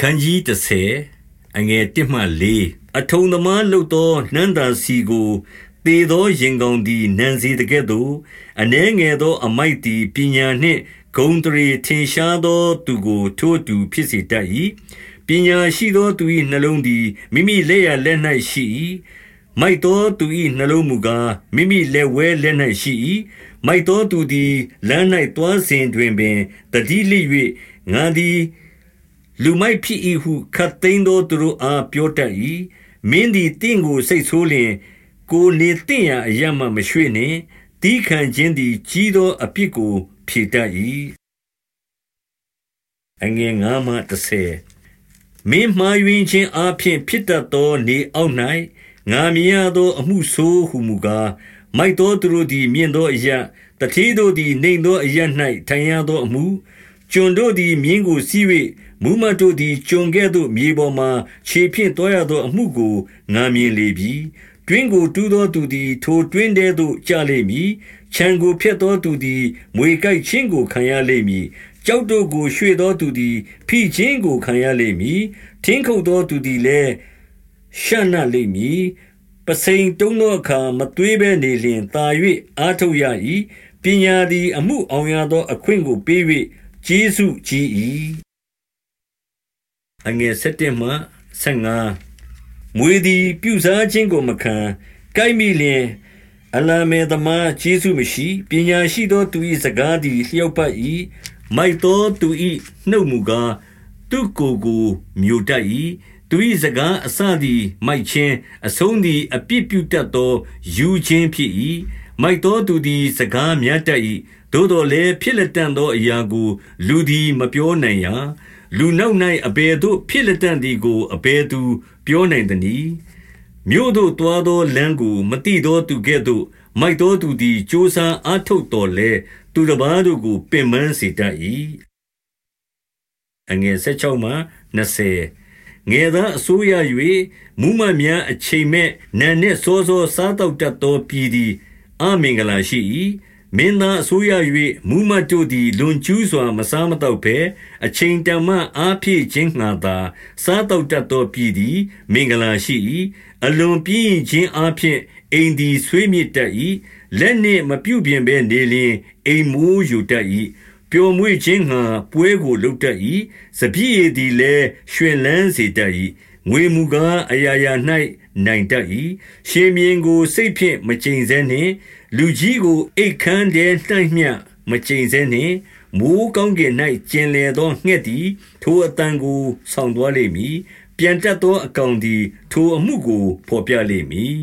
ခန်းကြီး30အငယ်1မှ4အထုံသမားလုတ်သောနန္တာစီကိုသေသောရင်ကောင်သည်နန်စီတကဲ့သို့အနှဲငယ်သော အမိုက်သည်ပညာနှင့်ဂုံတရေထင်ရှားသောသူကိုထိုးတူဖြစ်စေတတ်၏ပညာရှိသောသူ၏နှလုံးသည်မိမိလက်ရလက်၌ရှိ၏မိုက်သောသူ၏နှလုံးမူကားမိမိလက်ဝဲလက်၌ရှိ၏မိုက်သောသူသည်လမ်း၌တွားစဉ်တွင်ပင်တတိလိ၍ငါသည် လူမိုက်ဖြစ်၏ဟုခတ်သိမ်းသောသူတို့အား ပြောတတ်၏မင်းသည်တင့်ကိုစိတ်ဆိုးလျင် ကိုနေတင့်ရာအရမှ မရွှေ့နှင့်တီးခံခြင်းသည် ကြီးသောအပြစ်ကို ဖြေတတ်၏အငယ်9မှ10မင်းမှားယွင်းခြင်းအပြင်ဖြစ်တတ်သော နေအောက်၌ငါမြင်ရသော အမှုဆိုးဟုမူကား မိုက်သောသူတို့သည် မြင်သောအရာတတိတို့သည်နှိမ်သောအရာ၌ထိုင်ရသောအမှု ကျွန်တို့သည်မြင်းကိုစီး၍မူမတ်တို့သည်ကျွန်ကဲ့သို့မြေပေါ်မှခြေဖြင့်တွားရသောအမှုကိုငာမြင်လေပြီတွင်းကိုတူးသောသူသည် ထိုတွင်းထဲသို့ကျလိမ့်မည်ခြံကိုဖျက်သောသူသည်မွေကိုက်ခြင်းကိုခံရလိမ့်မည်ကြောက်တို့ကိုရွှေ့သောသူသည် ဖိခြင်းကိုခံရလိမ့်မည်ထင်းခုတ်သောသူသည်လည်းရှံ့နှလိမ့်မည်ပစိန်တုံးသောအခါမသွေးဘဲနေလျင်သာ၍အာထုတ်ရ၏ပညာသည် အမှုအောင်ရသောအခွင့်ကိုပေး၍ ကျေးဇူးကြီး၏အငယ်7မှ15မွေသည် ပြုစားခြင်းကိုမခံကိုက်မိလျင်အလာမေသမားကျေးဇူးမရှိပညာရှိသောသူ၏စကားသည်လျှောက်ပတ်၏မိုက်သောသူ၏နှုတ်မူကားသူကိုယ်ကိုမြို့တတ်၏သူ၏စကားအစသည်မိုက်ခြင်းအဆုံးသည်အပြစ်ပြုတတ်သောယူခြင်းဖြစ်၏မိုက်သောသူသည်စကားများတတ်၏ သို့တော်လည်းဖြစ်လက်တန်သောအရာကို လူသည် မပြောနိုင်ရာ လူနောက်၌အဘယ်သို့ ဖြစ်လက်တန်သည်ကို အဘယ်သူပြောနိုင်သနည်း မြို့သို့တွားသောလမ်းကိုမတိသောသူကဲ့သို့ မိုက်သောသူသည်စ조사အားထုတ်တော်လဲသူတစ်ပါးတို့ကို ပင်ပန်းစေတတ်၏အငယ်16မှ20ငယ်သားအစိုးရ၍မူးမတ်များအချိန်မဲ့နာနှင့်စောစော စားတော့တတ်သော ပြည်သည် အမင်္ဂလာရှိ၏ မင်းသားအစိုးရ၍မူးမတ်တို့သည် လွန်ကျူးစွာ မစားမတော့ဘဲအချိန်တန်မှအားဖြည့်ခြင်းငှာသာ စားတော့တတ်သောပြည်သည် မင်္ဂလာရှိ၏အလွန်ပြင်းခြင်းအားဖြင့်အိမ်သည်ဆွေးမြေ့တတ်၏လက်နှင့်မပြုတ်ပြင်ဘဲနေလျင်အိမ်မိုးယူတတ်၏ပျော်မွေ့ခြင်းငှာပွဲကိုလုပ်တတ်၏စပြည့်ရည်သည်လည်းရွှင်လန်းစေတတ်၏ ငွေမူကားအရာရာ၌နိုင်တတ်၏ရှင်မြင်းကိုစိတ်ဖြင့်မကြိမ်စဲနှင့် လူကြီးကိုအိတ်ခမ်းထဲ၌မျှမကြိမ်စဲနှင့်မိုးကောင်းကင်၌ကျင်လေသောငှက်သည် ထိုအတန်ကိုဆောင်သွားလိမ့်မည်ပြန်တက်သောအကောင်သည် ထိုအမှုကိုဖော်ပြလိမ့်မည်